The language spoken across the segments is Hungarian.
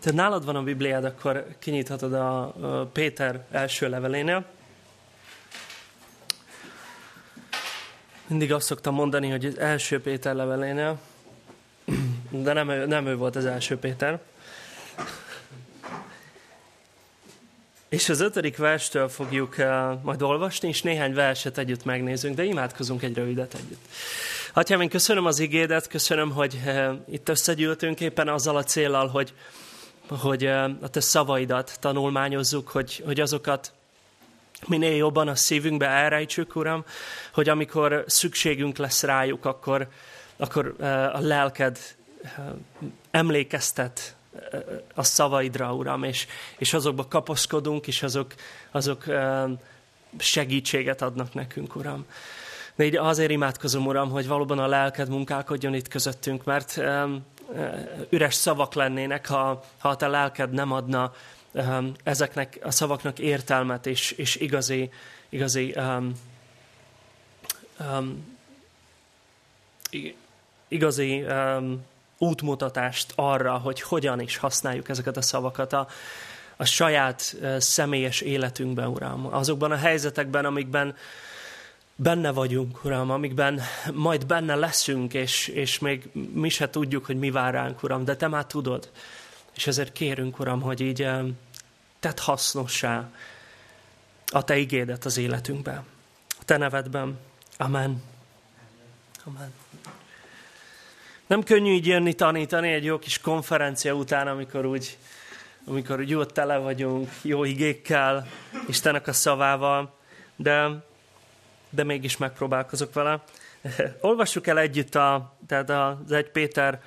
te nálad van a Bibliád, akkor kinyithatod a Péter első levelénél. Mindig azt szoktam mondani, hogy az első Péter levelénél, de nem nem ő volt az első Péter. És az ötödik verstől fogjuk majd olvasni, és néhány verset együtt megnézünk, de imádkozunk egy rövidet együtt. Atyám, én köszönöm az igédet, köszönöm, hogy itt összegyűltünk éppen azzal a célral, hogy, hogy a te szavaidat tanulmányozzuk, hogy, hogy azokat minél jobban a szívünkbe elrejtsük, Uram, hogy amikor szükségünk lesz rájuk, akkor, akkor a lelked emlékeztet a szavaidra, Uram, és, és azokba kapaszkodunk, és azok, azok segítséget adnak nekünk, Uram. De így azért imádkozom, Uram, hogy valóban a lelked munkálkodjon itt közöttünk, mert üres szavak lennének, ha, ha te lelked nem adna ezeknek a szavaknak értelmet és, és igazi, igazi um, um, igazi um, útmutatást arra, hogy hogyan is használjuk ezeket a szavakat a, a saját uh, személyes életünkben, Uram. Azokban a helyzetekben, amikben benne vagyunk, Uram, amikben majd benne leszünk, és, és még mi se tudjuk, hogy mi vár ránk, Uram, de Te már tudod. És ezért kérünk, Uram, hogy így tedd hasznossá a Te igédet az életünkben. A Te nevedben. Amen. Amen. Nem könnyű így jönni tanítani egy jó kis konferencia után, amikor úgy, amikor úgy jó tele vagyunk, jó igékkel, Istennek a szavával, de, de mégis megpróbálkozok vele. Olvassuk el együtt a, tehát az egy Péter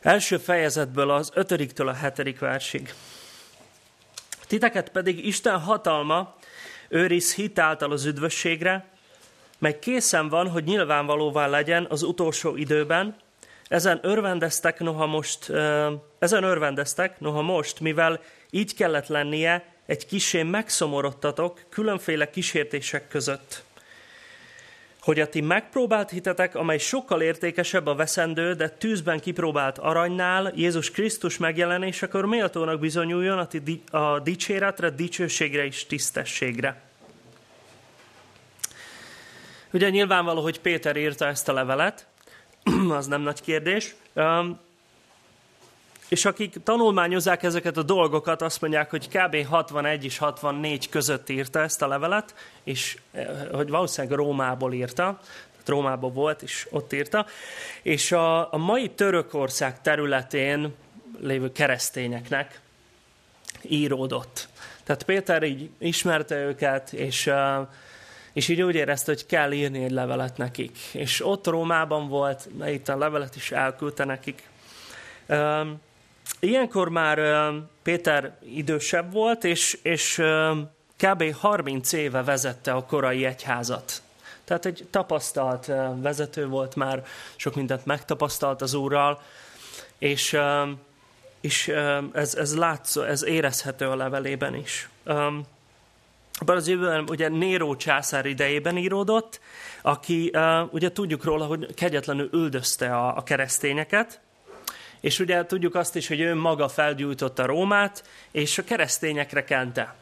első fejezetből az ötödiktől a hetedik versig. Titeket pedig Isten hatalma őriz hitáltal az üdvösségre, meg készen van, hogy nyilvánvalóvá legyen az utolsó időben, ezen örvendeztek, noha most, ezen örvendeztek, noha most, mivel így kellett lennie, egy kisé megszomorodtatok különféle kísértések között. Hogy a ti megpróbált hitetek, amely sokkal értékesebb a veszendő, de tűzben kipróbált aranynál, Jézus Krisztus megjelenésekor méltónak bizonyuljon a, ti, a dicséretre, dicsőségre és tisztességre. Ugye nyilvánvaló, hogy Péter írta ezt a levelet, az nem nagy kérdés. És akik tanulmányozzák ezeket a dolgokat, azt mondják, hogy kb. 61 és 64 között írta ezt a levelet, és eh, hogy valószínűleg Rómából írta, Rómában volt, és ott írta. És a, a mai Törökország területén lévő keresztényeknek íródott. Tehát Péter így ismerte őket, és uh, és így úgy érezte, hogy kell írni egy levelet nekik. És ott Rómában volt, itt a levelet is elküldte nekik. Ilyenkor már Péter idősebb volt, és, és kb. 30 éve vezette a korai egyházat. Tehát egy tapasztalt vezető volt már, sok mindent megtapasztalt az Úrral, és, és ez, ez látszó, ez érezhető a levelében is. Abban az időben ugye Néró császár idejében íródott, aki ugye tudjuk róla, hogy kegyetlenül üldözte a, a keresztényeket, és ugye tudjuk azt is, hogy ő maga felgyújtotta Rómát, és a keresztényekre kente.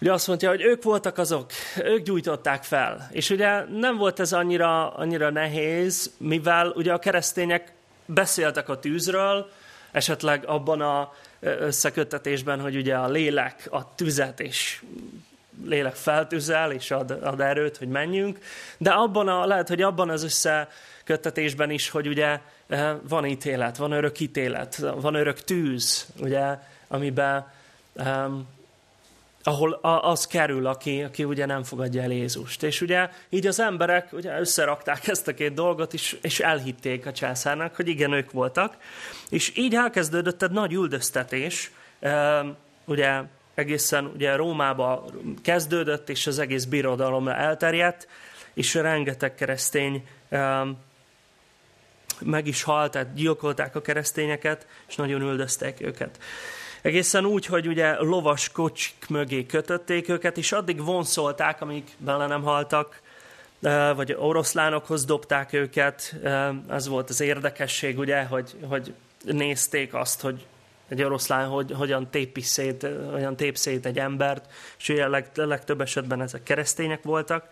Ugye azt mondja, hogy ők voltak azok, ők gyújtották fel. És ugye nem volt ez annyira, annyira nehéz, mivel ugye a keresztények beszéltek a tűzről, esetleg abban a összeköttetésben, hogy ugye a lélek a tüzet, és lélek feltüzel, és ad, ad erőt, hogy menjünk, de abban a, lehet, hogy abban az összeköttetésben is, hogy ugye van ítélet, van örök ítélet, van örök tűz, ugye, amiben um, ahol az kerül, aki, aki ugye nem fogadja el Jézust. És ugye így az emberek ugye összerakták ezt a két dolgot, és, és elhitték a császárnak, hogy igen, ők voltak. És így elkezdődött egy nagy üldöztetés, ugye egészen ugye Rómába kezdődött, és az egész birodalomra elterjedt, és rengeteg keresztény meg is halt, tehát gyilkolták a keresztényeket, és nagyon üldözték őket. Egészen úgy, hogy ugye lovas kocsik mögé kötötték őket, és addig vonszolták, amíg bele nem haltak, vagy oroszlánokhoz dobták őket. Ez volt az érdekesség, ugye, hogy, hogy nézték azt, hogy egy oroszlán hogy, hogyan tépi szét, hogyan tép szét egy embert, és ugye leg, legtöbb esetben ezek keresztények voltak.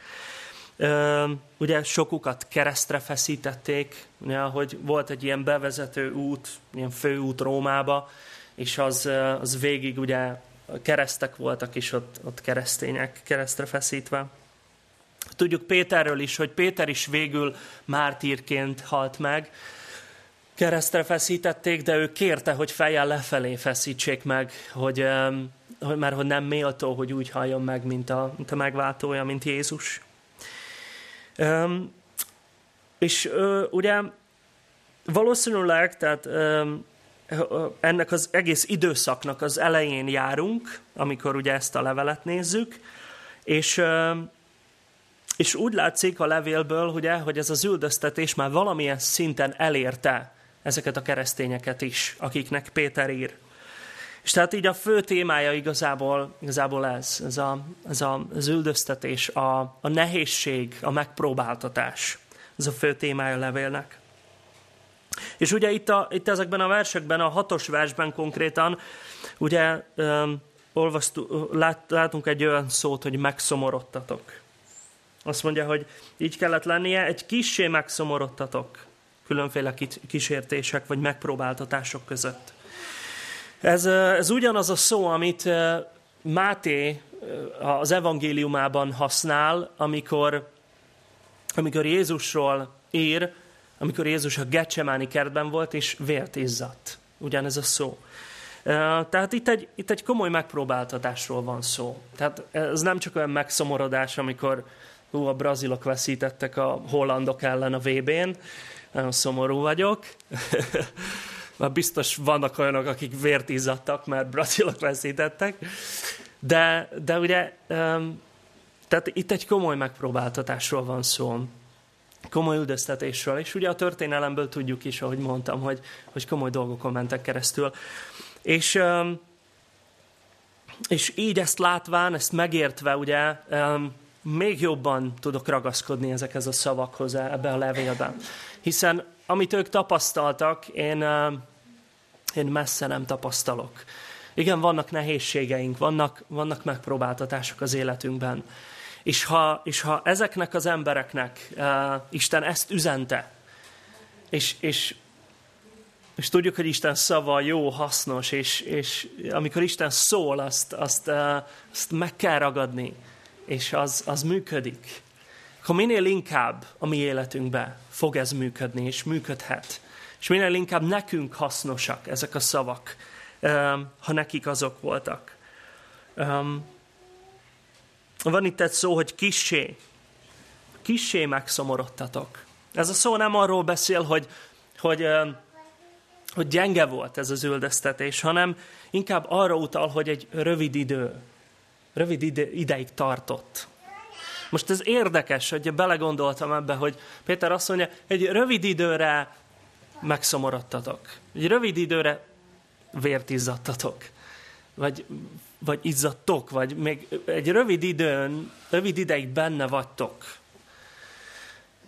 Ugye sokukat keresztre feszítették, ugye, hogy volt egy ilyen bevezető út, ilyen főút Rómába, és az, az végig ugye keresztek voltak is ott, ott keresztények keresztre feszítve. Tudjuk Péterről is, hogy Péter is végül mártírként halt meg. Keresztre feszítették, de ő kérte, hogy fejjel lefelé feszítsék meg, hogy, hogy mert hogy nem méltó, hogy úgy halljon meg, mint a, mint a megváltója, mint Jézus. És ugye valószínűleg, tehát ennek az egész időszaknak az elején járunk, amikor ugye ezt a levelet nézzük, és, és úgy látszik a levélből, ugye, hogy ez az üldöztetés már valamilyen szinten elérte ezeket a keresztényeket is, akiknek Péter ír. És tehát így a fő témája igazából, igazából ez, ez, a, ez a, az üldöztetés, a, a nehézség, a megpróbáltatás. Ez a fő témája a levélnek. És ugye itt, a, itt ezekben a versekben, a hatos versben konkrétan, ugye um, olvasztu, lát, látunk egy olyan szót, hogy megszomorodtatok. Azt mondja, hogy így kellett lennie, egy kissé megszomorodtatok különféle kísértések vagy megpróbáltatások között. Ez, ez ugyanaz a szó, amit Máté az evangéliumában használ, amikor, amikor Jézusról ír, amikor Jézus a Gecsemáni kertben volt, és vért izzadt. Ugyanez a szó. Tehát itt egy, itt egy komoly megpróbáltatásról van szó. Tehát ez nem csak olyan megszomorodás, amikor hú, a brazilok veszítettek a hollandok ellen a VB-n, nagyon szomorú vagyok. Már biztos vannak olyanok, akik vért izzadtak, mert brazilok veszítettek. De, de ugye, tehát itt egy komoly megpróbáltatásról van szó komoly üldöztetésről. És ugye a történelemből tudjuk is, ahogy mondtam, hogy, hogy komoly dolgokon mentek keresztül. És, és így ezt látván, ezt megértve, ugye, még jobban tudok ragaszkodni ezekhez a szavakhoz ebbe a levélben. Hiszen amit ők tapasztaltak, én, én messze nem tapasztalok. Igen, vannak nehézségeink, vannak, vannak megpróbáltatások az életünkben. És ha, és ha ezeknek az embereknek uh, Isten ezt üzente, és, és, és tudjuk, hogy Isten szava jó, hasznos, és, és amikor Isten szól, azt, azt, uh, azt meg kell ragadni, és az, az működik. Ha minél inkább a mi életünkbe fog ez működni, és működhet, és minél inkább nekünk hasznosak ezek a szavak, um, ha nekik azok voltak. Um, van itt egy szó, hogy kissé. Kissé megszomorodtatok. Ez a szó nem arról beszél, hogy, hogy, hogy gyenge volt ez az üldöztetés, hanem inkább arra utal, hogy egy rövid idő, rövid ide, ideig tartott. Most ez érdekes, hogy belegondoltam ebbe, hogy Péter azt mondja, egy rövid időre megszomorodtatok. Egy rövid időre vért. Vagy vagy izzadtok, vagy még egy rövid időn, rövid ideig benne vagytok.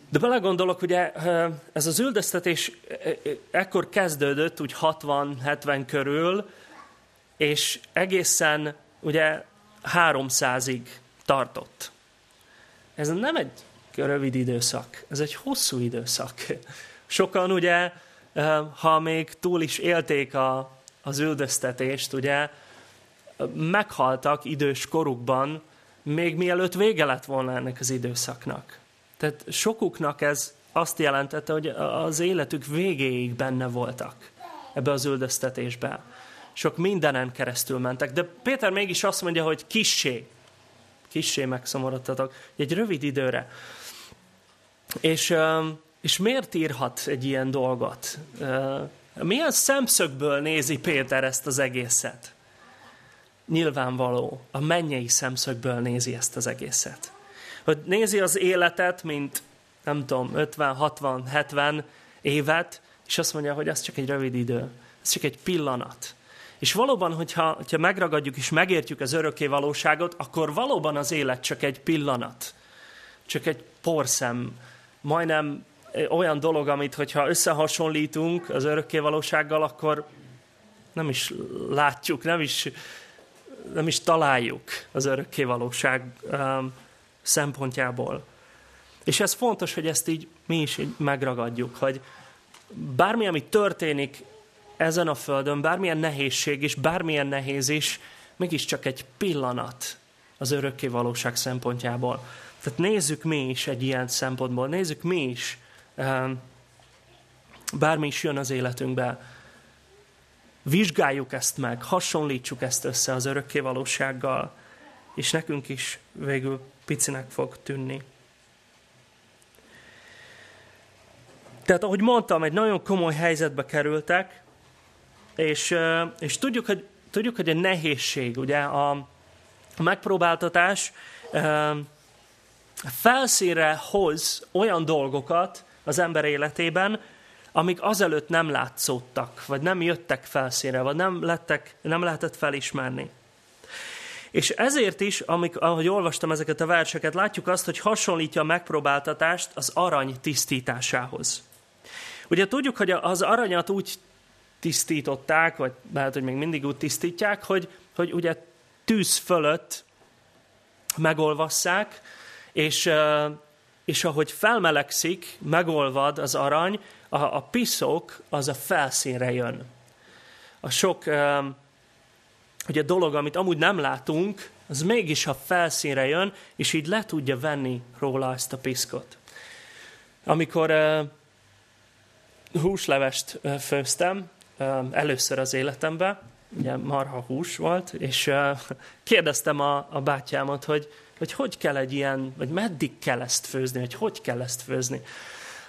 De belegondolok, ugye ez az üldöztetés ekkor kezdődött, úgy 60-70 körül, és egészen ugye 300-ig tartott. Ez nem egy rövid időszak, ez egy hosszú időszak. Sokan ugye, ha még túl is élték a, az üldöztetést, ugye, meghaltak idős korukban, még mielőtt vége lett volna ennek az időszaknak. Tehát sokuknak ez azt jelentette, hogy az életük végéig benne voltak ebbe az üldöztetésbe. Sok mindenen keresztül mentek. De Péter mégis azt mondja, hogy kissé, kissé megszomorodtatok, egy rövid időre. És, és miért írhat egy ilyen dolgot? Milyen szemszögből nézi Péter ezt az egészet? nyilvánvaló, a mennyei szemszögből nézi ezt az egészet. Hogy nézi az életet, mint nem tudom, 50, 60, 70 évet, és azt mondja, hogy ez csak egy rövid idő, ez csak egy pillanat. És valóban, hogyha, hogyha megragadjuk és megértjük az örökké valóságot, akkor valóban az élet csak egy pillanat. Csak egy porszem, majdnem olyan dolog, amit hogyha összehasonlítunk az örökké valósággal, akkor nem is látjuk, nem is, nem is találjuk az örökkévalóság um, szempontjából. És ez fontos, hogy ezt így mi is így megragadjuk, hogy bármi, ami történik ezen a földön, bármilyen nehézség is, bármilyen nehéz is, mégiscsak egy pillanat az örökké valóság szempontjából. Tehát nézzük mi is egy ilyen szempontból, nézzük mi is, ehm, bármi is jön az életünkbe, vizsgáljuk ezt meg, hasonlítsuk ezt össze az örökké valósággal, és nekünk is végül picinek fog tűnni. Tehát, ahogy mondtam, egy nagyon komoly helyzetbe kerültek, és, és tudjuk, hogy, tudjuk, hogy a nehézség, ugye a, megpróbáltatás felszínre hoz olyan dolgokat az ember életében, amik azelőtt nem látszódtak, vagy nem jöttek felszínre, vagy nem, lettek, nem lehetett felismerni. És ezért is, amik, ahogy olvastam ezeket a verseket, látjuk azt, hogy hasonlítja a megpróbáltatást az arany tisztításához. Ugye tudjuk, hogy az aranyat úgy tisztították, vagy lehet, hogy még mindig úgy tisztítják, hogy, hogy ugye tűz fölött megolvasszák, és, és ahogy felmelegszik, megolvad az arany, a, a piszok az a felszínre jön. A sok ugye dolog, amit amúgy nem látunk, az mégis a felszínre jön, és így le tudja venni róla ezt a piszkot. Amikor húslevest főztem először az életemben, ugye marha hús volt, és kérdeztem a, a bátyámat, hogy, hogy hogy kell egy ilyen, vagy meddig kell ezt főzni, vagy hogy kell ezt főzni.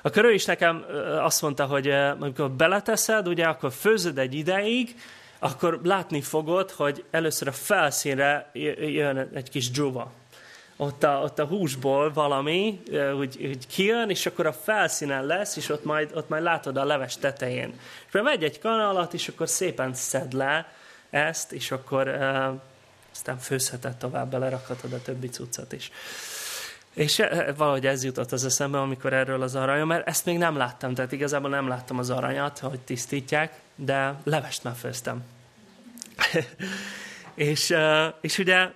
Akkor ő is nekem azt mondta, hogy amikor beleteszed, ugye, akkor főzöd egy ideig, akkor látni fogod, hogy először a felszínre jön egy kis dzsuva ott a, ott a húsból valami úgy, úgy kijön, és akkor a felszínen lesz, és ott majd, ott majd látod a leves tetején. És akkor vegy egy kanalat, és akkor szépen szed le ezt, és akkor uh, aztán főzheted tovább, belerakhatod a többi cuccot is. És valahogy ez jutott az eszembe, amikor erről az aranyom, mert ezt még nem láttam, tehát igazából nem láttam az aranyat, hogy tisztítják, de levest már főztem. és, és ugye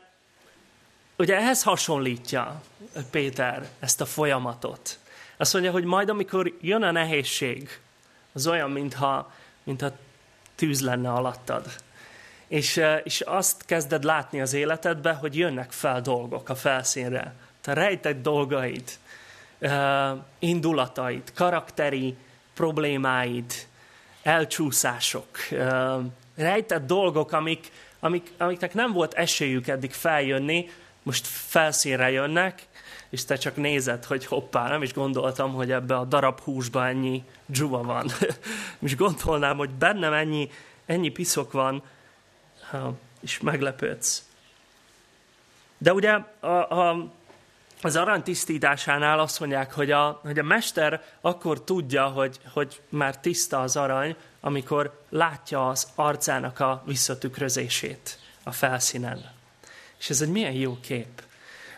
ugye ehhez hasonlítja Péter ezt a folyamatot. Azt mondja, hogy majd amikor jön a nehézség, az olyan, mintha, mintha tűz lenne alattad. És, eh, és azt kezded látni az életedbe, hogy jönnek fel dolgok a felszínre. Te rejtett dolgaid, eh, indulataid, karakteri problémáid, elcsúszások, eh, rejtett dolgok, amik, amik, amiknek nem volt esélyük eddig feljönni, most felszínre jönnek, és te csak nézed, hogy hoppá, nem is gondoltam, hogy ebbe a darab húsba ennyi dzsuva van. és gondolnám, hogy bennem ennyi, ennyi piszok van, és meglepődsz. De ugye a, a, az arany tisztításánál azt mondják, hogy a, hogy a mester akkor tudja, hogy, hogy már tiszta az arany, amikor látja az arcának a visszatükrözését a felszínen. És ez egy milyen jó kép,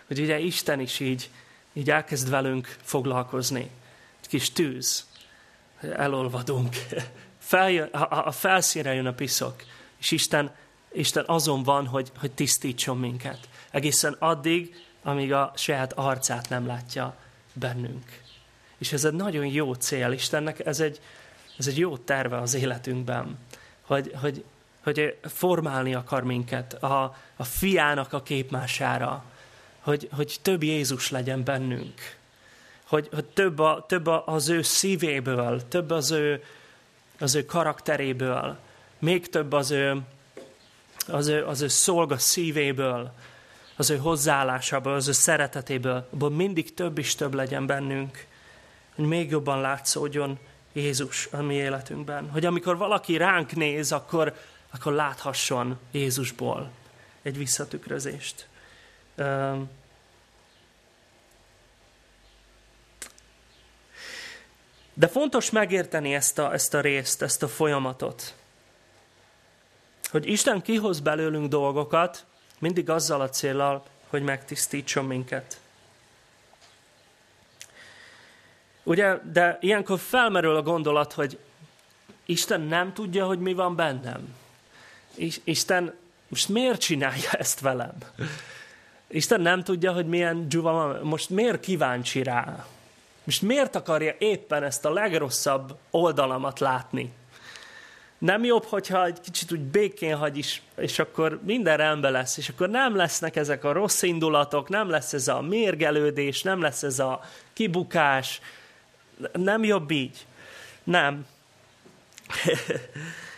hogy ugye Isten is így, így elkezd velünk foglalkozni. Egy kis tűz, elolvadunk. Feljön, a, a felszínre jön a piszok, és Isten, Isten azon van, hogy, hogy tisztítson minket. Egészen addig, amíg a saját arcát nem látja bennünk. És ez egy nagyon jó cél. Istennek ez egy, ez egy jó terve az életünkben, hogy, hogy hogy formálni akar minket a, a fiának a képmására, hogy, hogy több Jézus legyen bennünk, hogy, hogy több, a, több az ő szívéből, több az ő, az ő karakteréből, még több az ő, az ő, az ő szolga szívéből, az ő hozzáállásából, az ő szeretetéből, abból mindig több is több legyen bennünk, hogy még jobban látszódjon Jézus a mi életünkben. Hogy amikor valaki ránk néz, akkor, akkor láthasson Jézusból egy visszatükrözést. De fontos megérteni ezt a, ezt a részt, ezt a folyamatot. Hogy Isten kihoz belőlünk dolgokat, mindig azzal a célral, hogy megtisztítson minket. Ugye, de ilyenkor felmerül a gondolat, hogy Isten nem tudja, hogy mi van bennem. Isten most miért csinálja ezt velem? Isten nem tudja, hogy milyen dzsuva van. Most miért kíváncsi rá? Most miért akarja éppen ezt a legrosszabb oldalamat látni? Nem jobb, hogyha egy kicsit úgy békén hagy is, és akkor minden rendben lesz, és akkor nem lesznek ezek a rossz indulatok, nem lesz ez a mérgelődés, nem lesz ez a kibukás. Nem jobb így. Nem.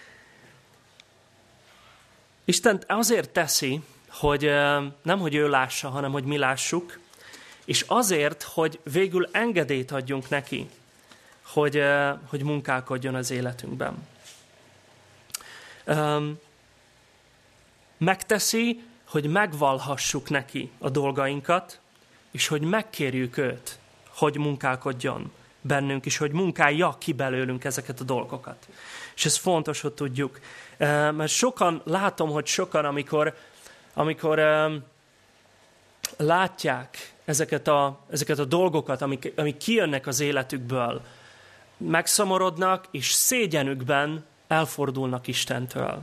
Isten azért teszi, hogy nem, hogy ő lássa, hanem hogy mi lássuk, és azért, hogy végül engedélyt adjunk neki, hogy, hogy munkálkodjon az életünkben. Megteszi, hogy megvalhassuk neki a dolgainkat, és hogy megkérjük őt, hogy munkálkodjon bennünk, és hogy munkálja ki belőlünk ezeket a dolgokat. És ez fontos, hogy tudjuk. Mert sokan, látom, hogy sokan, amikor, amikor látják ezeket a, ezeket a dolgokat, amik, amik kijönnek az életükből, megszomorodnak, és szégyenükben elfordulnak Istentől.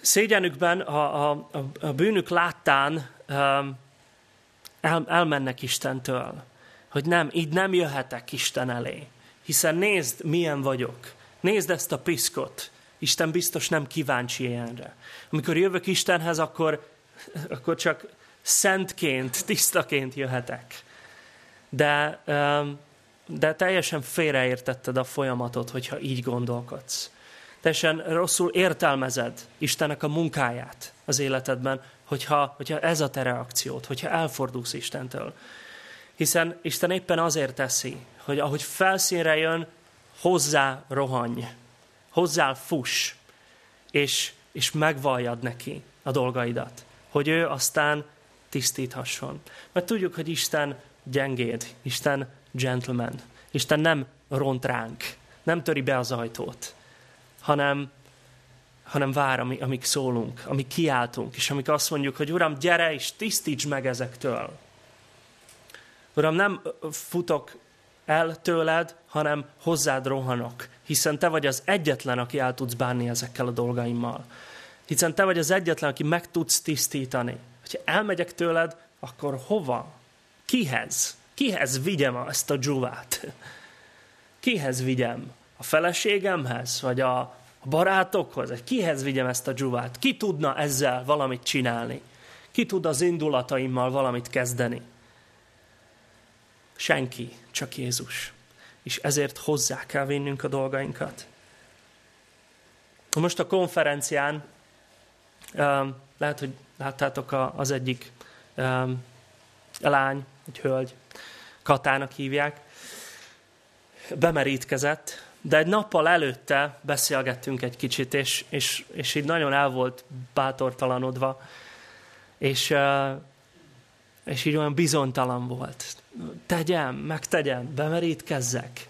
Szégyenükben a, a, a bűnük láttán el, elmennek Istentől, hogy nem, így nem jöhetek Isten elé. Hiszen nézd, milyen vagyok. Nézd ezt a piszkot. Isten biztos nem kíváncsi ilyenre. Amikor jövök Istenhez, akkor, akkor csak szentként, tisztaként jöhetek. De, de teljesen félreértetted a folyamatot, hogyha így gondolkodsz. Teljesen rosszul értelmezed Istennek a munkáját az életedben, hogyha, hogyha ez a te reakciód, hogyha elfordulsz Istentől. Hiszen Isten éppen azért teszi, hogy ahogy felszínre jön, hozzá rohanj, hozzá fuss, és, és megvalljad neki a dolgaidat, hogy ő aztán tisztíthasson. Mert tudjuk, hogy Isten gyengéd, Isten gentleman. Isten nem ront ránk, nem töri be az ajtót, hanem, hanem vár, amíg szólunk, amíg kiáltunk, és amíg azt mondjuk, hogy Uram, gyere és tisztíts meg ezektől. Uram, nem futok el tőled, hanem hozzád rohanok, hiszen te vagy az egyetlen, aki el tudsz bánni ezekkel a dolgaimmal. Hiszen te vagy az egyetlen, aki meg tudsz tisztítani. Ha elmegyek tőled, akkor hova? Kihez? Kihez vigyem ezt a dzsuvát? Kihez vigyem? A feleségemhez? Vagy a, barátokhoz? Kihez vigyem ezt a dzsuvát? Ki tudna ezzel valamit csinálni? Ki tud az indulataimmal valamit kezdeni? Senki, csak Jézus. És ezért hozzá kell vinnünk a dolgainkat. Most a konferencián lehet, hogy láttátok az egyik lány, egy hölgy, Katának hívják, bemerítkezett, de egy nappal előtte beszélgettünk egy kicsit, és, és, és így nagyon el volt bátortalanodva, és, és így olyan bizonytalan volt. Tegyem, megtegyem, bemerítkezzek.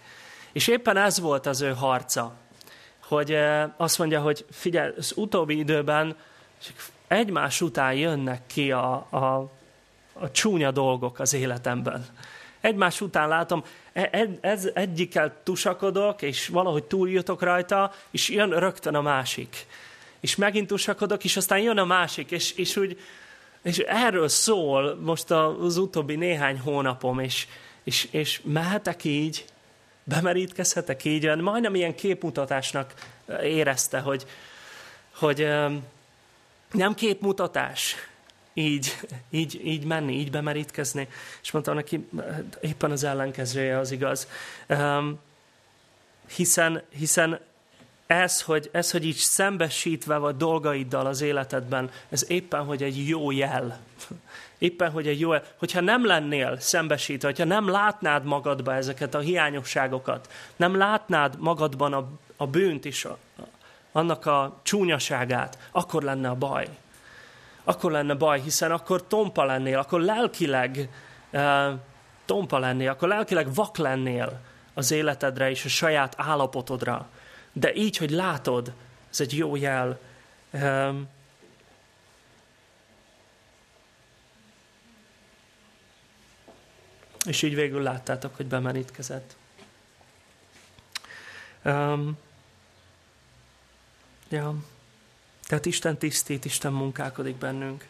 És éppen ez volt az ő harca, hogy azt mondja, hogy figyelj, az utóbbi időben egymás után jönnek ki a, a, a csúnya dolgok az életemben. Egymás után látom, e, ez egyikkel tusakodok, és valahogy túljutok rajta, és jön rögtön a másik. És megint tusakodok, és aztán jön a másik, és, és úgy, és erről szól most az utóbbi néhány hónapom, és, és, és mehetek így, bemerítkezhetek így, majdnem ilyen képmutatásnak érezte, hogy, hogy nem képmutatás, így, így, így menni, így bemerítkezni. És mondtam neki, éppen az ellenkezője az igaz. Hiszen, hiszen ez hogy, ez, hogy így szembesítve vagy dolgaiddal az életedben, ez éppen, hogy egy jó jel. Éppen, hogy egy jó jel. Hogyha nem lennél szembesítve, hogyha nem látnád magadba ezeket a hiányosságokat, nem látnád magadban a, a bűnt is, a, annak a csúnyaságát, akkor lenne a baj. Akkor lenne baj, hiszen akkor tompa lennél, akkor lelkileg uh, tompa lennél, akkor lelkileg vak lennél az életedre és a saját állapotodra. De így, hogy látod, ez egy jó jel. Um, és így végül láttátok, hogy bemerítkezett. Um, Ja. Tehát Isten tisztít, Isten munkálkodik bennünk.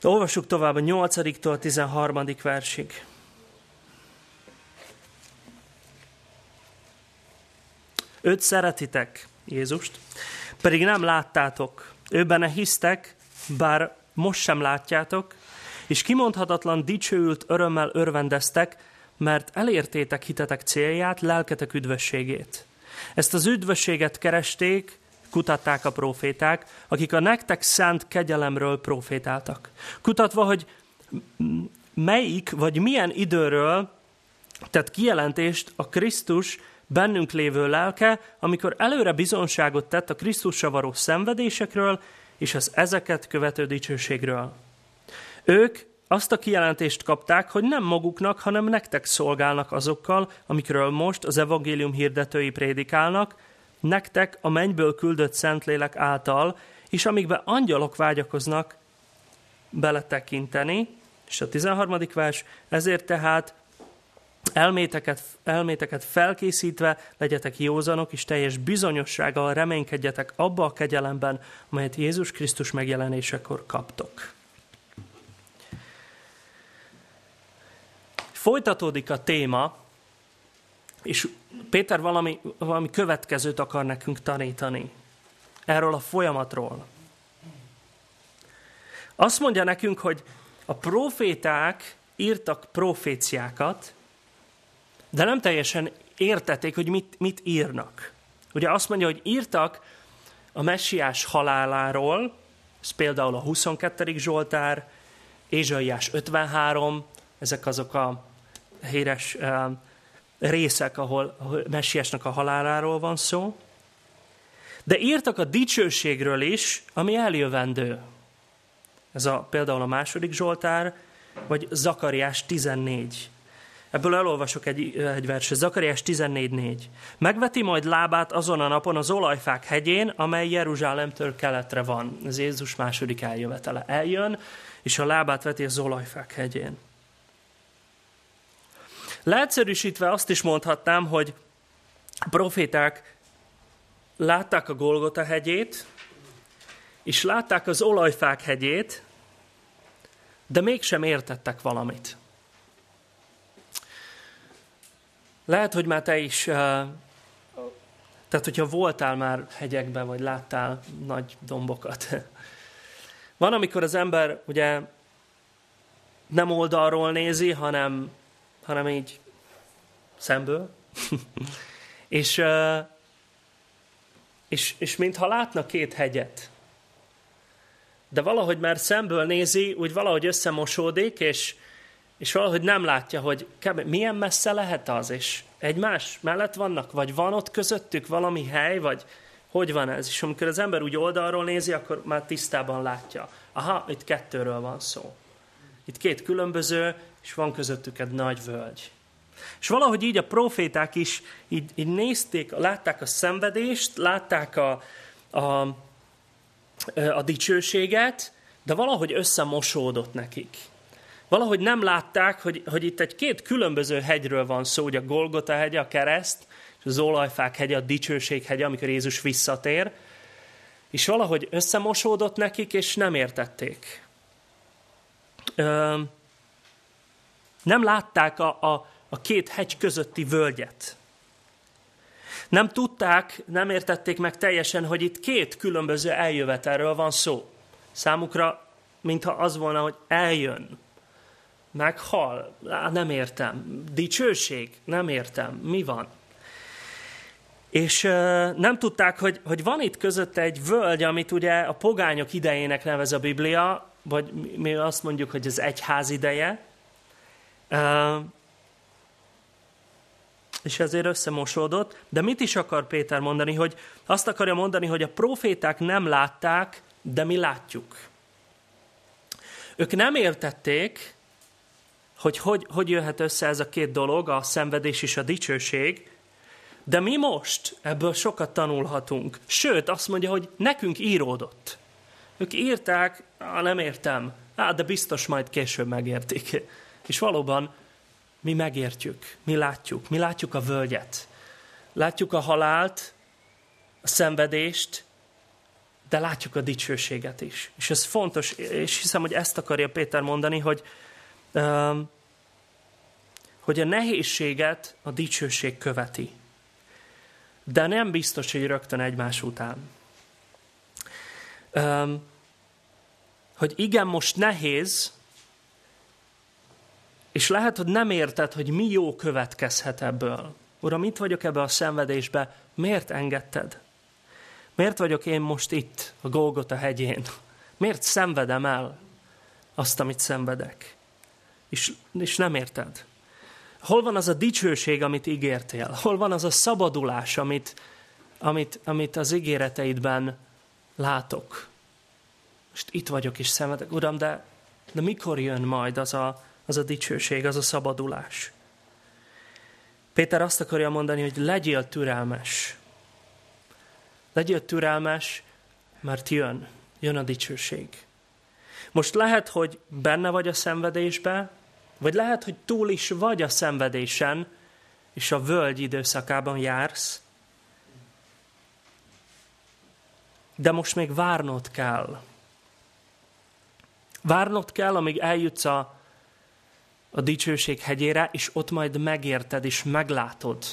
De olvassuk tovább a 8-tól 13. versig. Őt szeretitek, Jézust, pedig nem láttátok. Őben hisztek, bár most sem látjátok, és kimondhatatlan dicsőült örömmel örvendeztek, mert elértétek hitetek célját, lelketek üdvösségét. Ezt az üdvösséget keresték, kutatták a proféták, akik a nektek szánt kegyelemről profétáltak. Kutatva, hogy melyik vagy milyen időről tett kijelentést a Krisztus bennünk lévő lelke, amikor előre bizonságot tett a Krisztusra való szenvedésekről és az ezeket követő dicsőségről. Ők azt a kijelentést kapták, hogy nem maguknak, hanem nektek szolgálnak azokkal, amikről most az evangélium hirdetői prédikálnak, nektek a mennyből küldött Szentlélek által, és amikbe angyalok vágyakoznak beletekinteni, és a 13. vers, ezért tehát elméteket, elméteket felkészítve legyetek józanok, és teljes bizonyossággal reménykedjetek abba a kegyelemben, amelyet Jézus Krisztus megjelenésekor kaptok. Folytatódik a téma, és Péter valami, valami következőt akar nekünk tanítani erről a folyamatról. Azt mondja nekünk, hogy a proféták írtak proféciákat, de nem teljesen értették, hogy mit, mit írnak. Ugye azt mondja, hogy írtak a messiás haláláról, ez például a 22. Zsoltár, Ézsaiás 53, ezek azok a híres uh, részek, ahol, ahol messiásnak a haláláról van szó. De írtak a dicsőségről is, ami eljövendő. Ez a, például a második Zsoltár, vagy Zakariás 14. Ebből elolvasok egy, egy verset. Zakariás 14.4. Megveti majd lábát azon a napon az olajfák hegyén, amely Jeruzsálemtől keletre van. Ez Jézus második eljövetele. Eljön, és a lábát veti az olajfák hegyén. Leegyszerűsítve azt is mondhatnám, hogy a proféták látták a Golgota hegyét, és látták az olajfák hegyét, de mégsem értettek valamit. Lehet, hogy már te is, tehát hogyha voltál már hegyekben, vagy láttál nagy dombokat. Van, amikor az ember ugye nem oldalról nézi, hanem hanem így szemből. és, és, és mintha látna két hegyet. De valahogy már szemből nézi, úgy valahogy összemosódik, és, és valahogy nem látja, hogy milyen messze lehet az, és egymás mellett vannak, vagy van ott közöttük valami hely, vagy hogy van ez? És amikor az ember úgy oldalról nézi, akkor már tisztában látja. Aha, itt kettőről van szó. Itt két különböző, és van közöttük egy nagy völgy. És valahogy így a proféták is így, így nézték, látták a szenvedést, látták a, a, a dicsőséget, de valahogy összemosódott nekik. Valahogy nem látták, hogy, hogy itt egy két különböző hegyről van szó, hogy a Golgota hegye, a kereszt, és az olajfák hegye, a dicsőség hegye, amikor Jézus visszatér, és valahogy összemosódott nekik, és nem értették. Ö, nem látták a, a, a két hegy közötti völgyet. Nem tudták, nem értették meg teljesen, hogy itt két különböző eljövetelről van szó. Számukra, mintha az volna, hogy eljön, meghal, Á, nem értem, dicsőség, nem értem, mi van? És ö, nem tudták, hogy, hogy van itt között egy völgy, amit ugye a pogányok idejének nevez a Biblia, vagy mi azt mondjuk, hogy az egyház ideje, és ezért összemosódott. De mit is akar Péter mondani? Hogy azt akarja mondani, hogy a proféták nem látták, de mi látjuk. Ők nem értették, hogy hogy, hogy jöhet össze ez a két dolog, a szenvedés és a dicsőség, de mi most ebből sokat tanulhatunk. Sőt, azt mondja, hogy nekünk íródott. Ők írták, á, nem értem, á, de biztos majd később megértik. És valóban mi megértjük, mi látjuk, mi látjuk a völgyet. Látjuk a halált, a szenvedést, de látjuk a dicsőséget is. És ez fontos, és hiszem, hogy ezt akarja Péter mondani, hogy, hogy a nehézséget a dicsőség követi. De nem biztos, hogy rögtön egymás után. Hogy igen, most nehéz, és lehet, hogy nem érted, hogy mi jó következhet ebből. Uram, itt vagyok ebbe a szenvedésbe, miért engedted? Miért vagyok én most itt, a Golgota hegyén? Miért szenvedem el azt, amit szenvedek? És, és nem érted. Hol van az a dicsőség, amit ígértél? Hol van az a szabadulás, amit, amit, amit az ígéreteidben látok? Most itt vagyok és szenvedek. Uram, de, de mikor jön majd az a, az a dicsőség, az a szabadulás? Péter azt akarja mondani, hogy legyél türelmes. Legyél türelmes, mert jön, jön a dicsőség. Most lehet, hogy benne vagy a szenvedésbe, vagy lehet, hogy túl is vagy a szenvedésen, és a völgy időszakában jársz, de most még várnod kell. Várnod kell, amíg eljutsz a, a dicsőség hegyére, és ott majd megérted, és meglátod,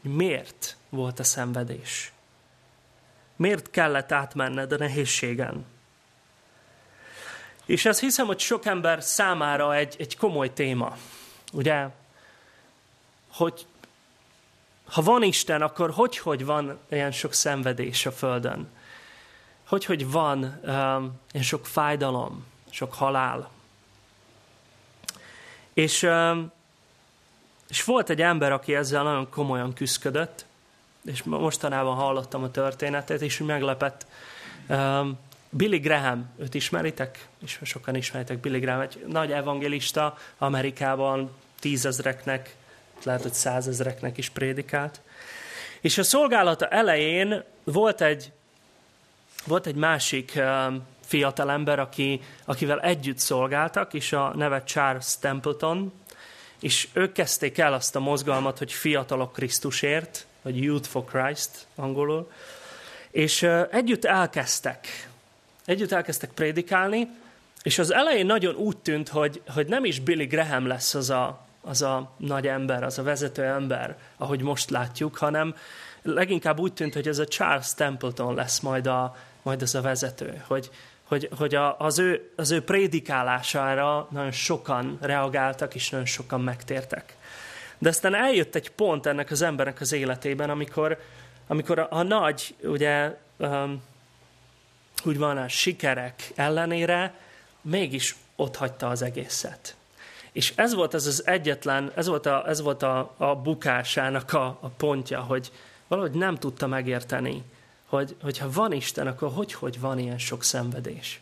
hogy miért volt a szenvedés. Miért kellett átmenned a nehézségen? És ezt hiszem, hogy sok ember számára egy, egy komoly téma. Ugye? Hogy ha van Isten, akkor hogy, hogy van ilyen sok szenvedés a Földön? Hogy, hogy van um, ilyen sok fájdalom, sok halál? És, um, és volt egy ember, aki ezzel nagyon komolyan küzdött, és mostanában hallottam a történetet, és meglepett. Um, Billy Graham, őt ismeritek? És sokan ismeritek Billy Graham, egy nagy evangelista Amerikában tízezreknek, lehet, hogy százezreknek is prédikált. És a szolgálata elején volt egy, volt egy másik um, fiatalember, aki, akivel együtt szolgáltak, és a neve Charles Templeton, és ők kezdték el azt a mozgalmat, hogy fiatalok Krisztusért, vagy Youth for Christ angolul, és együtt elkezdtek, együtt elkezdtek prédikálni, és az elején nagyon úgy tűnt, hogy, hogy nem is Billy Graham lesz az a, az a nagy ember, az a vezető ember, ahogy most látjuk, hanem leginkább úgy tűnt, hogy ez a Charles Templeton lesz majd, a, majd az a vezető, hogy, hogy, hogy a, az, ő, az ő prédikálására nagyon sokan reagáltak, és nagyon sokan megtértek. De aztán eljött egy pont ennek az embernek az életében, amikor, amikor a, a nagy, ugye, um, úgy van, a sikerek ellenére mégis ott hagyta az egészet. És ez volt ez az egyetlen, ez volt a, ez volt a, a bukásának a, a pontja, hogy valahogy nem tudta megérteni, hogy, hogyha van Isten, akkor hogy, hogy van ilyen sok szenvedés?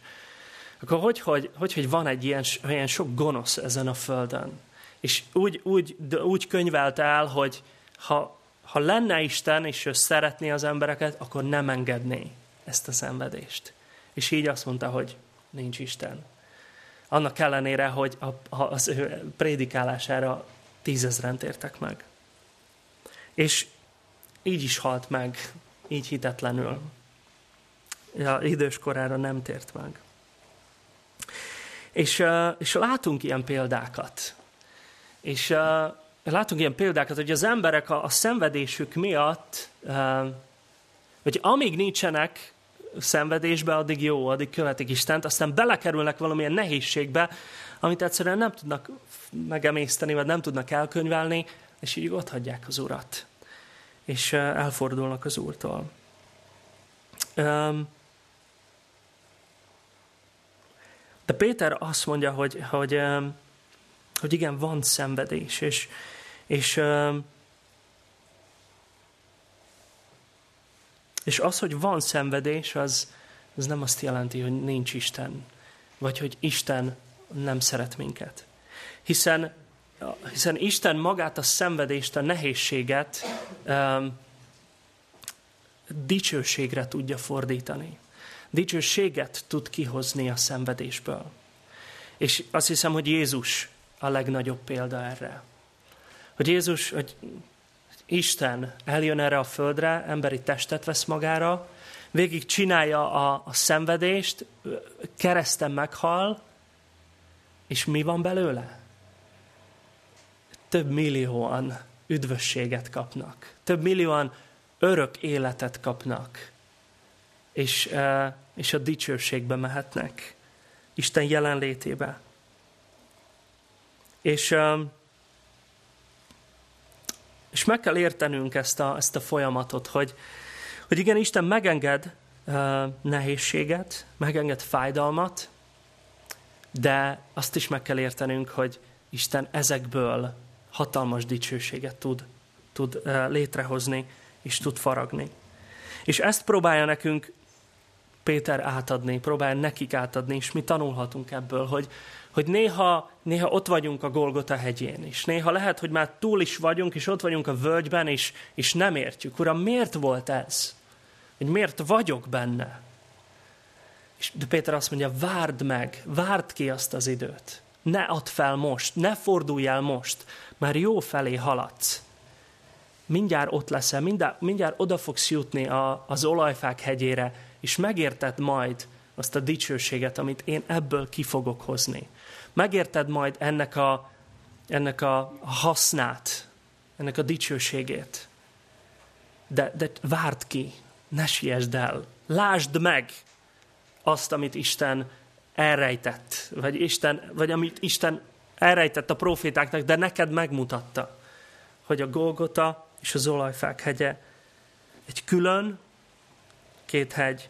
Akkor hogy, hogy, hogy, hogy van egy ilyen, ilyen sok gonosz ezen a földön? És úgy, úgy, úgy könyvelte el, hogy ha, ha lenne Isten, és ő szeretné az embereket, akkor nem engedné ezt a szenvedést. És így azt mondta, hogy nincs Isten. Annak ellenére, hogy a, az ő prédikálására tízezren tértek meg. És így is halt meg, így hitetlenül. Ja, idős korára nem tért meg. És, és látunk ilyen példákat. És látunk ilyen példákat, hogy az emberek a, a szenvedésük miatt, hogy amíg nincsenek szenvedésbe, addig jó, addig követik Istent, aztán belekerülnek valamilyen nehézségbe, amit egyszerűen nem tudnak megemészteni, vagy nem tudnak elkönyvelni, és így ott hagyják az Urat. És elfordulnak az Úrtól. De Péter azt mondja, hogy, hogy hogy igen, van szenvedés, és, és, és az, hogy van szenvedés, az, az nem azt jelenti, hogy nincs Isten, vagy hogy Isten nem szeret minket. Hiszen, hiszen Isten magát a szenvedést, a nehézséget um, dicsőségre tudja fordítani. Dicsőséget tud kihozni a szenvedésből. És azt hiszem, hogy Jézus a legnagyobb példa erre. Hogy Jézus, hogy Isten eljön erre a földre, emberi testet vesz magára, végig csinálja a, a szenvedést, kereszten meghal, és mi van belőle? Több millióan üdvösséget kapnak. Több millióan örök életet kapnak. És, és a dicsőségbe mehetnek. Isten jelenlétébe. És, és meg kell értenünk ezt a, ezt a folyamatot, hogy, hogy igen, Isten megenged nehézséget, megenged fájdalmat, de azt is meg kell értenünk, hogy Isten ezekből hatalmas dicsőséget tud, tud létrehozni, és tud faragni. És ezt próbálja nekünk Péter átadni, próbálja nekik átadni, és mi tanulhatunk ebből, hogy, hogy néha, néha ott vagyunk a Golgota hegyén, és néha lehet, hogy már túl is vagyunk, és ott vagyunk a völgyben, és, és nem értjük. Uram, miért volt ez? Hogy miért vagyok benne? És de Péter azt mondja, várd meg, várd ki azt az időt. Ne add fel most, ne fordulj el most, már jó felé haladsz. Mindjárt ott leszel, mindjárt, mindjárt oda fogsz jutni a, az olajfák hegyére, és megérted majd azt a dicsőséget, amit én ebből ki fogok hozni. Megérted majd ennek a, ennek a hasznát, ennek a dicsőségét. De, de várd ki, ne siessd el, lásd meg azt, amit Isten elrejtett, vagy, Isten, vagy amit Isten elrejtett a profétáknak, de neked megmutatta, hogy a Golgota és az olajfák hegye egy külön, két hegy,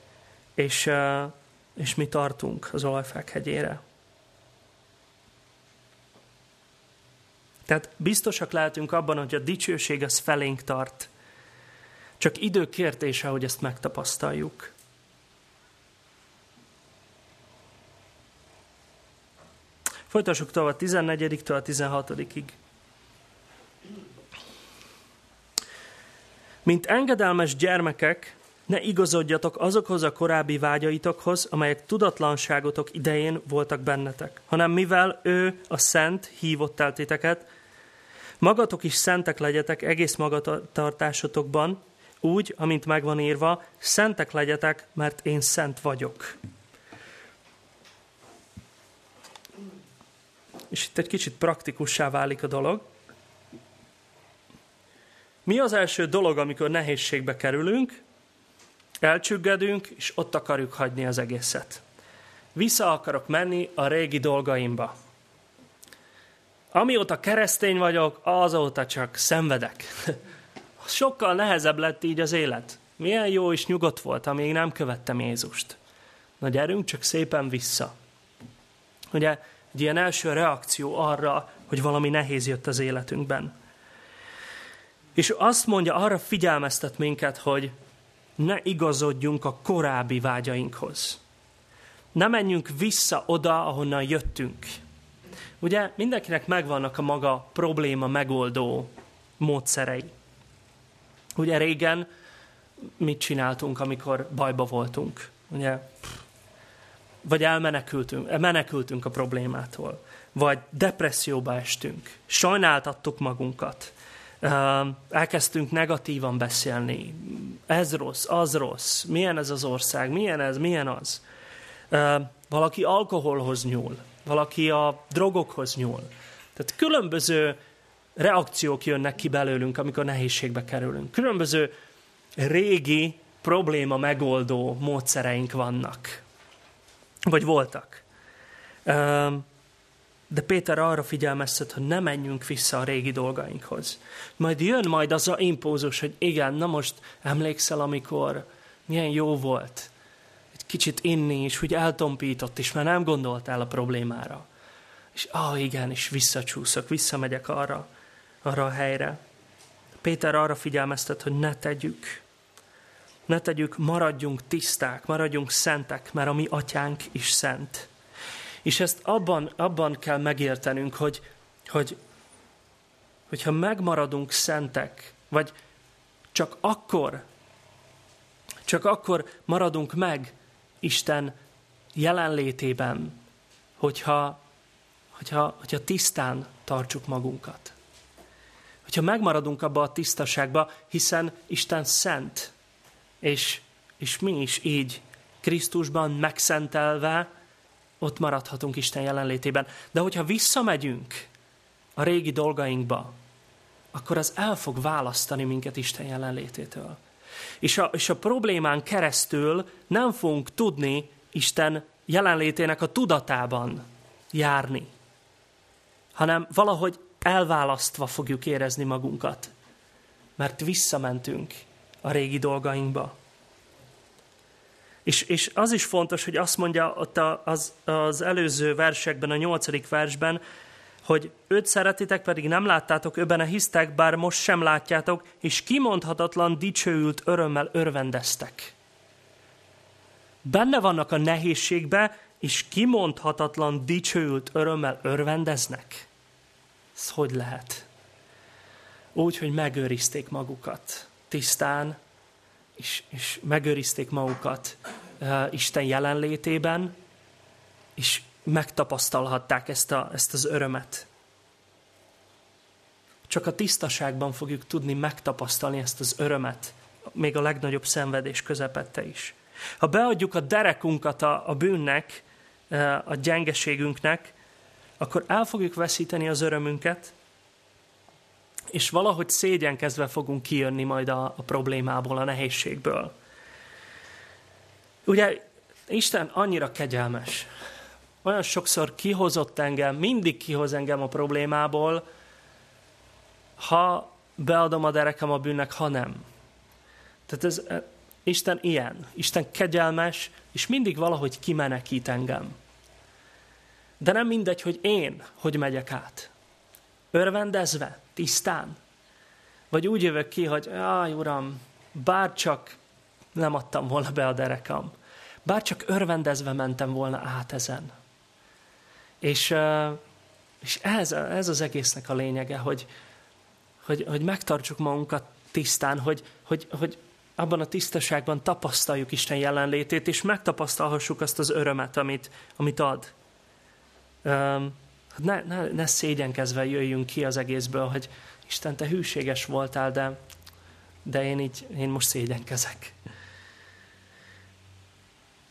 és, és mi tartunk az olajfák hegyére. Tehát biztosak lehetünk abban, hogy a dicsőség az felénk tart. Csak idő kérdése, hogy ezt megtapasztaljuk. Folytassuk tovább a 14-től a 16-ig. Mint engedelmes gyermekek, ne igazodjatok azokhoz a korábbi vágyaitokhoz, amelyek tudatlanságotok idején voltak bennetek, hanem mivel ő a szent hívott el titeket, magatok is szentek legyetek egész magatartásotokban, úgy, amint megvan írva, szentek legyetek, mert én szent vagyok. És itt egy kicsit praktikussá válik a dolog. Mi az első dolog, amikor nehézségbe kerülünk? Elcsüggedünk, és ott akarjuk hagyni az egészet. Vissza akarok menni a régi dolgaimba. Amióta keresztény vagyok, azóta csak szenvedek. Sokkal nehezebb lett így az élet. Milyen jó és nyugodt volt, amíg nem követtem Jézust. Na gyerünk csak szépen vissza. Ugye egy ilyen első reakció arra, hogy valami nehéz jött az életünkben. És azt mondja, arra figyelmeztet minket, hogy ne igazodjunk a korábbi vágyainkhoz. Ne menjünk vissza oda, ahonnan jöttünk. Ugye mindenkinek megvannak a maga probléma megoldó módszerei. Ugye régen mit csináltunk, amikor bajba voltunk? Ugye, vagy elmenekültünk, menekültünk a problémától, vagy depresszióba estünk, sajnáltattuk magunkat, elkezdtünk negatívan beszélni, ez rossz, az rossz, milyen ez az ország, milyen ez, milyen az. Valaki alkoholhoz nyúl, valaki a drogokhoz nyúl. Tehát különböző reakciók jönnek ki belőlünk, amikor nehézségbe kerülünk. Különböző régi probléma megoldó módszereink vannak. Vagy voltak. De Péter arra figyelmeztet, hogy ne menjünk vissza a régi dolgainkhoz. Majd jön majd az a impózus, hogy igen, na most emlékszel, amikor milyen jó volt kicsit inni, és hogy eltompított, és már nem gondoltál a problémára. És ah, igen, és visszacsúszok, visszamegyek arra, arra a helyre. Péter arra figyelmeztet, hogy ne tegyük. Ne tegyük, maradjunk tiszták, maradjunk szentek, mert a mi atyánk is szent. És ezt abban, abban kell megértenünk, hogy, hogy, hogyha megmaradunk szentek, vagy csak akkor, csak akkor maradunk meg Isten jelenlétében, hogyha, hogyha, hogyha tisztán tartsuk magunkat. Hogyha megmaradunk abba a tisztaságba, hiszen Isten szent, és és mi is így Krisztusban megszentelve ott maradhatunk Isten jelenlétében. De hogyha visszamegyünk a régi dolgainkba, akkor az el fog választani minket Isten jelenlététől. És a, és a problémán keresztül nem fogunk tudni Isten jelenlétének a tudatában járni, hanem valahogy elválasztva fogjuk érezni magunkat, mert visszamentünk a régi dolgainkba. És, és az is fontos, hogy azt mondja ott az, az előző versekben, a nyolcadik versben, hogy őt szeretitek, pedig nem láttátok, öbene hisztek, bár most sem látjátok, és kimondhatatlan dicsőült örömmel örvendeztek. Benne vannak a nehézségbe, és kimondhatatlan dicsőült örömmel örvendeznek. Ez hogy lehet? Úgy, hogy megőrizték magukat tisztán, és, és megőrizték magukat uh, Isten jelenlétében, és megtapasztalhatták ezt, a, ezt az örömet. Csak a tisztaságban fogjuk tudni megtapasztalni ezt az örömet, még a legnagyobb szenvedés közepette is. Ha beadjuk a derekunkat a, a bűnnek, a gyengeségünknek, akkor el fogjuk veszíteni az örömünket, és valahogy szégyenkezve fogunk kijönni majd a, a problémából, a nehézségből. Ugye Isten annyira kegyelmes. Olyan sokszor kihozott engem, mindig kihoz engem a problémából, ha beadom a derekem a bűnnek, ha nem. Tehát ez, e, Isten ilyen. Isten kegyelmes, és mindig valahogy kimenekít engem. De nem mindegy, hogy én hogy megyek át. Örvendezve, tisztán. Vagy úgy jövök ki, hogy áj, uram, bár csak nem adtam volna be a derekam. Bár csak örvendezve mentem volna át ezen. És, és ez, ez az egésznek a lényege, hogy, hogy, hogy megtartsuk magunkat tisztán, hogy, hogy, hogy abban a tisztaságban tapasztaljuk Isten jelenlétét, és megtapasztalhassuk azt az örömet, amit, amit ad. Ne, ne, ne szégyenkezve jöjjünk ki az egészből, hogy Isten, te hűséges voltál, de, de én így, én most szégyenkezek.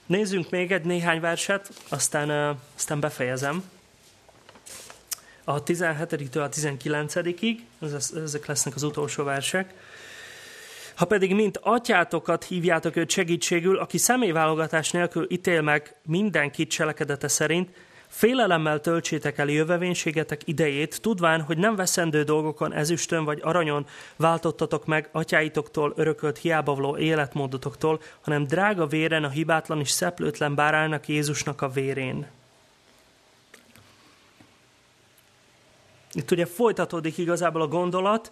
Nézzünk még egy néhány verset, aztán, aztán befejezem. A 17-től a 19-ig, ezek lesznek az utolsó versek. Ha pedig mint atyátokat hívjátok őt segítségül, aki személyválogatás nélkül ítél meg mindenkit cselekedete szerint, Félelemmel töltsétek el jövevénységetek idejét, tudván, hogy nem veszendő dolgokon, ezüstön vagy aranyon váltottatok meg atyáitoktól örökölt hiába életmódotoktól, hanem drága véren a hibátlan és szeplőtlen bárálnak Jézusnak a vérén. Itt ugye folytatódik igazából a gondolat.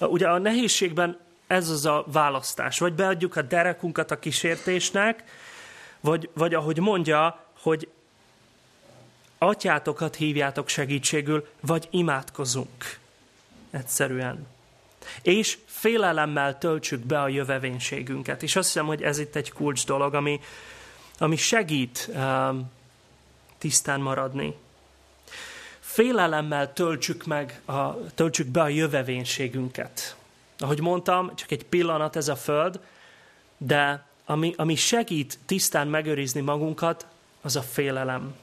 Ugye a nehézségben ez az a választás. Vagy beadjuk a derekunkat a kísértésnek, vagy, vagy ahogy mondja, hogy atyátokat hívjátok segítségül, vagy imádkozunk. Egyszerűen. És félelemmel töltsük be a jövevénységünket. És azt hiszem, hogy ez itt egy kulcs dolog, ami, ami segít um, tisztán maradni. Félelemmel töltsük, meg a, töltsük be a jövevénységünket. Ahogy mondtam, csak egy pillanat ez a föld, de ami, ami segít tisztán megőrizni magunkat, az a félelem.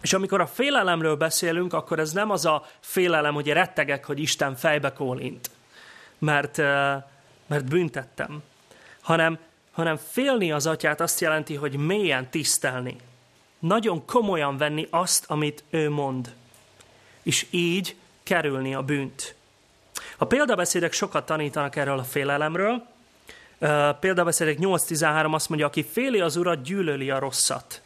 És amikor a félelemről beszélünk, akkor ez nem az a félelem, hogy rettegek, hogy Isten fejbe kólint, mert, mert büntettem, hanem, hanem félni az atyát azt jelenti, hogy mélyen tisztelni. Nagyon komolyan venni azt, amit ő mond. És így kerülni a bűnt. A példabeszédek sokat tanítanak erről a félelemről. Példabeszédek 8.13 azt mondja, aki féli az urat, gyűlöli a rosszat.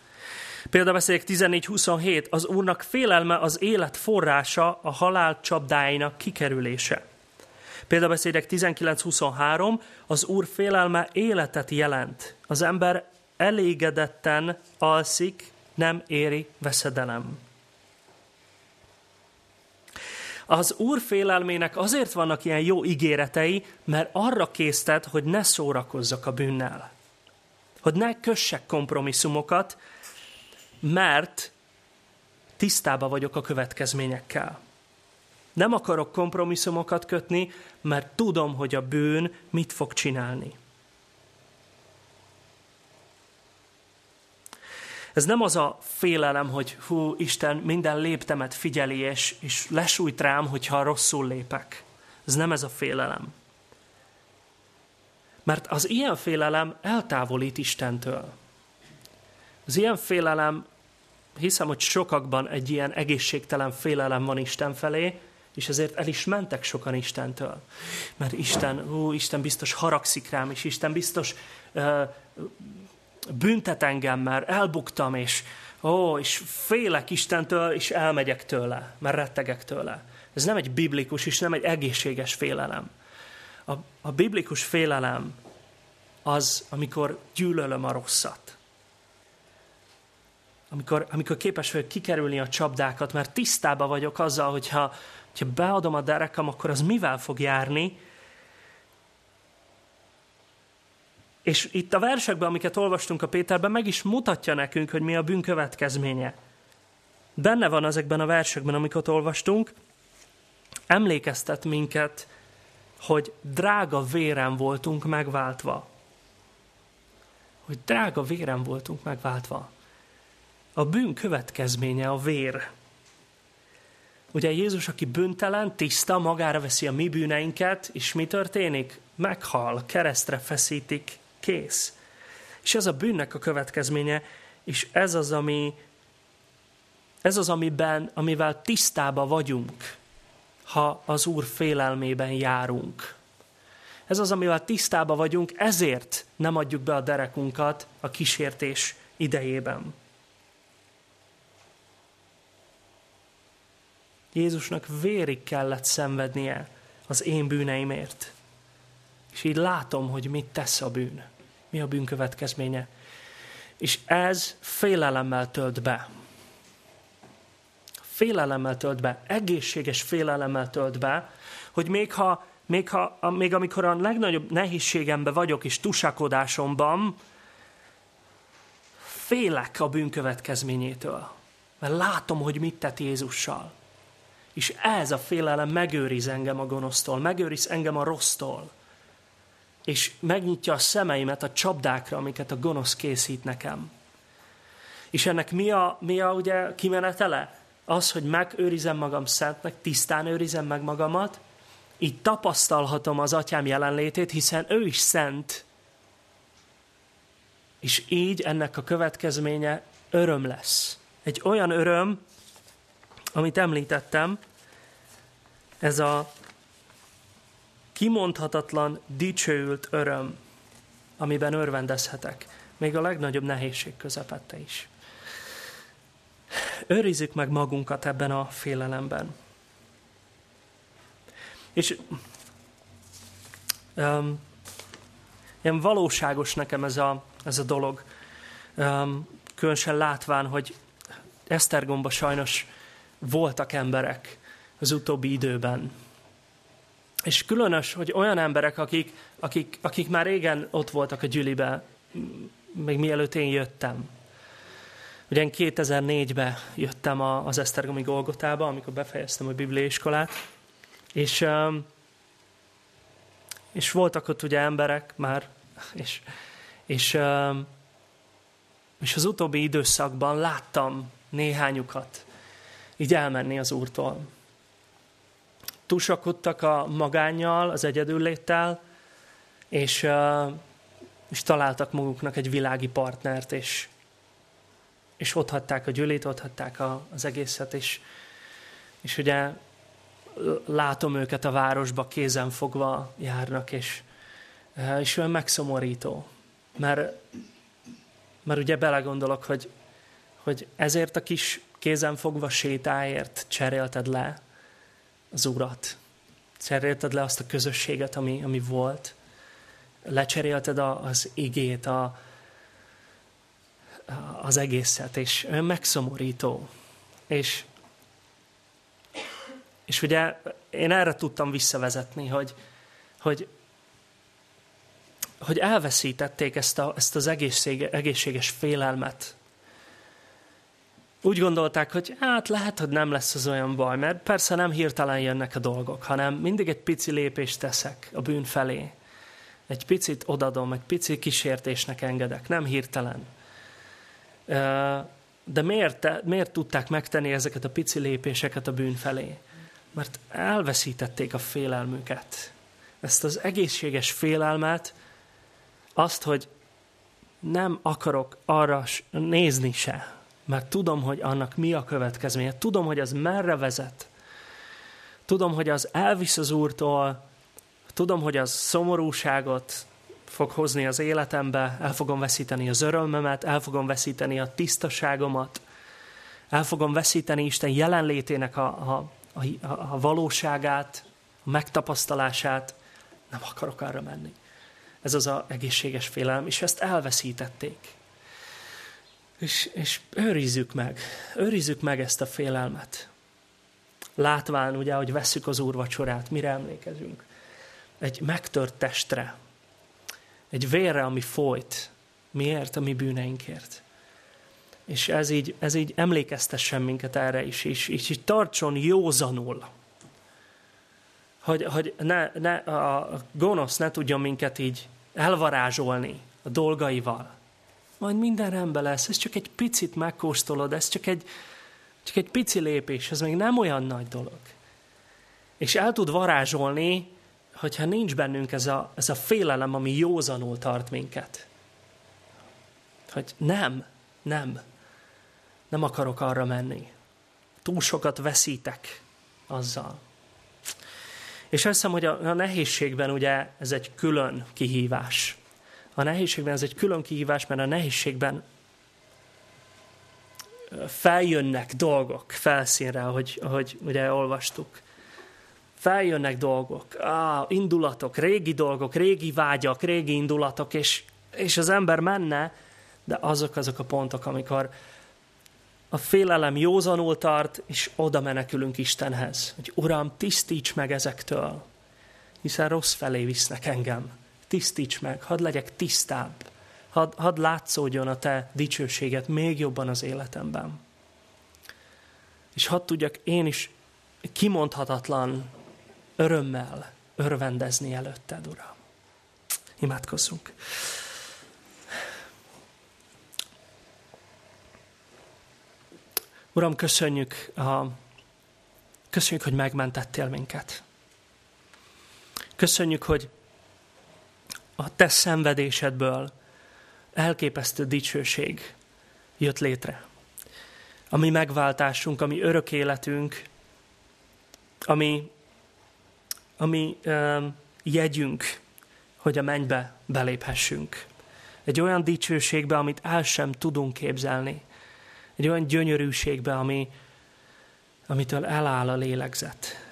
Példabeszédek 14.27 az úrnak félelme az élet forrása, a halál csapdáinak kikerülése. Példabeszédek 19.23 az úr félelme életet jelent. Az ember elégedetten alszik, nem éri veszedelem. Az Úr félelmének azért vannak ilyen jó ígéretei, mert arra késztet, hogy ne szórakozzak a bűnnel. Hogy ne kössek kompromisszumokat, mert tisztába vagyok a következményekkel. Nem akarok kompromisszumokat kötni, mert tudom, hogy a bűn mit fog csinálni. Ez nem az a félelem, hogy hú, Isten minden léptemet figyeli, és, és lesújt rám, hogyha rosszul lépek. Ez nem ez a félelem. Mert az ilyen félelem eltávolít Istentől. Az ilyen félelem, hiszem, hogy sokakban egy ilyen egészségtelen félelem van Isten felé, és ezért el is mentek sokan Istentől. Mert Isten, ó, Isten biztos haragszik rám, és Isten biztos uh, büntet engem, mert elbuktam, és ó, és félek Istentől, és elmegyek tőle, mert rettegek tőle. Ez nem egy biblikus, és nem egy egészséges félelem. A, a biblikus félelem az, amikor gyűlölöm a rosszat. Amikor, amikor képes vagyok kikerülni a csapdákat, mert tisztában vagyok azzal, hogyha, hogyha beadom a derekam, akkor az mivel fog járni, És itt a versekben, amiket olvastunk a Péterben, meg is mutatja nekünk, hogy mi a bűn következménye. Benne van ezekben a versekben, amiket olvastunk, emlékeztet minket, hogy drága vérem voltunk megváltva. Hogy drága vérem voltunk megváltva. A bűn következménye a vér. Ugye Jézus, aki bűntelen, tiszta, magára veszi a mi bűneinket, és mi történik? Meghal, keresztre feszítik, kész. És ez a bűnnek a következménye, és ez az, ami, ez az, amiben, amivel tisztába vagyunk, ha az Úr félelmében járunk. Ez az, amivel tisztába vagyunk, ezért nem adjuk be a derekunkat a kísértés idejében. Jézusnak vérig kellett szenvednie az én bűneimért. És így látom, hogy mit tesz a bűn mi a bűn következménye. És ez félelemmel tölt be. Félelemmel tölt be, egészséges félelemmel tölt be, hogy még ha, még, ha, még amikor a legnagyobb nehézségemben vagyok és tusakodásomban, félek a bűn következményétől. Mert látom, hogy mit tett Jézussal. És ez a félelem megőriz engem a gonosztól, megőriz engem a rossztól és megnyitja a szemeimet a csapdákra, amiket a gonosz készít nekem. És ennek mi a, mi a ugye kimenetele? Az, hogy megőrizem magam szentnek, tisztán őrizem meg magamat, így tapasztalhatom az atyám jelenlétét, hiszen ő is szent. És így ennek a következménye öröm lesz. Egy olyan öröm, amit említettem, ez a kimondhatatlan, dicsőült öröm, amiben örvendezhetek, még a legnagyobb nehézség közepette is. Őrizzük meg magunkat ebben a félelemben. És um, ilyen valóságos nekem ez a, ez a dolog. Um, különösen látván, hogy Esztergomba sajnos voltak emberek az utóbbi időben, és különös, hogy olyan emberek, akik, akik, akik már régen ott voltak a gyülibe, még mielőtt én jöttem. Ugye én 2004-ben jöttem az Esztergomi Golgotába, amikor befejeztem a bibliaiskolát, és, és voltak ott ugye emberek már, és, és, és az utóbbi időszakban láttam néhányukat így elmenni az Úrtól tusakodtak a magányjal, az egyedülléttel, és, és találtak maguknak egy világi partnert, és, és ott hagyták a gyűlét, ott hagyták a, az egészet, és, és ugye látom őket a városba kézen fogva járnak, és, és olyan megszomorító. Mert, mert ugye belegondolok, hogy, hogy ezért a kis kézen fogva sétáért cserélted le az Urat. Cserélted le azt a közösséget, ami, ami volt. Lecserélted a, az igét, a, az egészet, és olyan megszomorító. És, és ugye én erre tudtam visszavezetni, hogy, hogy, hogy elveszítették ezt, a, ezt az egészséges félelmet. Úgy gondolták, hogy hát lehet, hogy nem lesz az olyan baj, mert persze nem hirtelen jönnek a dolgok, hanem mindig egy pici lépést teszek a bűn felé. Egy picit odadom, egy pici kísértésnek engedek, nem hirtelen. De miért, miért tudták megtenni ezeket a pici lépéseket a bűn felé? Mert elveszítették a félelmüket. Ezt az egészséges félelmet, azt, hogy nem akarok arra nézni se, mert tudom, hogy annak mi a következménye. Tudom, hogy az merre vezet. Tudom, hogy az elvisz az Úrtól, tudom, hogy az szomorúságot fog hozni az életembe, el fogom veszíteni az örömömet, el fogom veszíteni a tisztaságomat, el fogom veszíteni Isten jelenlétének a, a, a, a valóságát, a megtapasztalását. Nem akarok arra menni. Ez az a egészséges félelem, és ezt elveszítették. És, és őrizzük meg, őrizzük meg ezt a félelmet. Látván ugye, hogy vesszük az úrvacsorát, mire emlékezünk? Egy megtört testre, egy vérre, ami folyt. Miért? A mi bűneinkért. És ez így, ez így emlékeztessen minket erre is, és, és így tartson józanul. Hogy, hogy ne, ne, a gonosz ne tudjon minket így elvarázsolni a dolgaival majd minden rendben lesz, ez csak egy picit megkóstolod, ez csak egy, csak egy pici lépés, ez még nem olyan nagy dolog. És el tud varázsolni, hogyha nincs bennünk ez a, ez a félelem, ami józanul tart minket. Hogy nem, nem, nem akarok arra menni. Túl sokat veszítek azzal. És azt hiszem, hogy a, a nehézségben ugye ez egy külön kihívás. A nehézségben ez egy külön kihívás, mert a nehézségben feljönnek dolgok felszínre, ahogy, ahogy ugye olvastuk. Feljönnek dolgok, á, indulatok, régi dolgok, régi vágyak, régi indulatok, és, és az ember menne, de azok azok a pontok, amikor a félelem józanul tart, és oda menekülünk Istenhez, hogy Uram, tisztíts meg ezektől, hiszen rossz felé visznek engem tisztíts meg, hadd legyek tisztább, hadd, hadd látszódjon a te dicsőséget még jobban az életemben. És hadd tudjak én is kimondhatatlan örömmel örvendezni előtted, Uram. Imádkozzunk. Uram, köszönjük, a, köszönjük, hogy megmentettél minket. Köszönjük, hogy a te szenvedésedből elképesztő dicsőség jött létre. A mi megváltásunk, a mi örök életünk, ami, ami um, jegyünk, hogy a mennybe beléphessünk. Egy olyan dicsőségbe, amit el sem tudunk képzelni. Egy olyan gyönyörűségbe, ami, amitől eláll a lélegzet.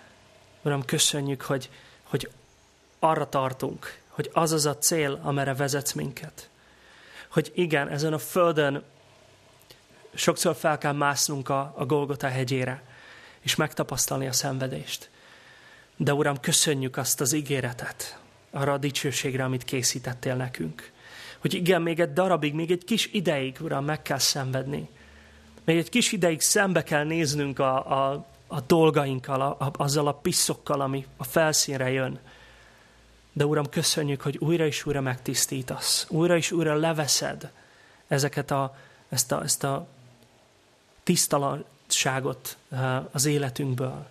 Uram, köszönjük, hogy, hogy arra tartunk, hogy az az a cél, amire vezetsz minket. Hogy igen, ezen a földön sokszor fel kell másznunk a, a Golgota hegyére, és megtapasztalni a szenvedést. De Uram, köszönjük azt az ígéretet, arra a dicsőségre, amit készítettél nekünk. Hogy igen, még egy darabig, még egy kis ideig, Uram, meg kell szenvedni. Még egy kis ideig szembe kell néznünk a, a, a dolgainkkal, a, a, azzal a piszokkal, ami a felszínre jön de Uram, köszönjük, hogy újra és újra megtisztítasz. Újra és újra leveszed ezeket a, ezt a, ezt a tisztalanságot eh, az életünkből,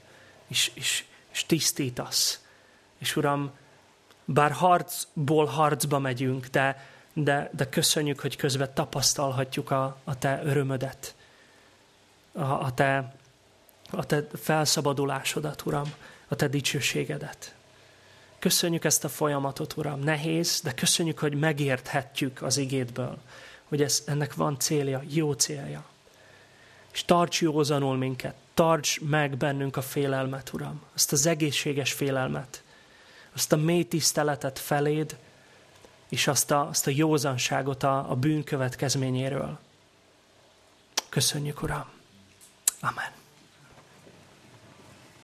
és, és, és tisztítasz. És Uram, bár harcból harcba megyünk, de, de, de köszönjük, hogy közben tapasztalhatjuk a, a Te örömödet, a, a, te, a Te felszabadulásodat, Uram, a Te dicsőségedet. Köszönjük ezt a folyamatot, Uram. Nehéz, de köszönjük, hogy megérthetjük az igédből, hogy ez, ennek van célja, jó célja. És tarts józanul minket, tarts meg bennünk a félelmet, Uram, azt az egészséges félelmet, azt a mély tiszteletet feléd, és azt a, azt a józanságot a, a bűn következményéről. Köszönjük, Uram. Amen.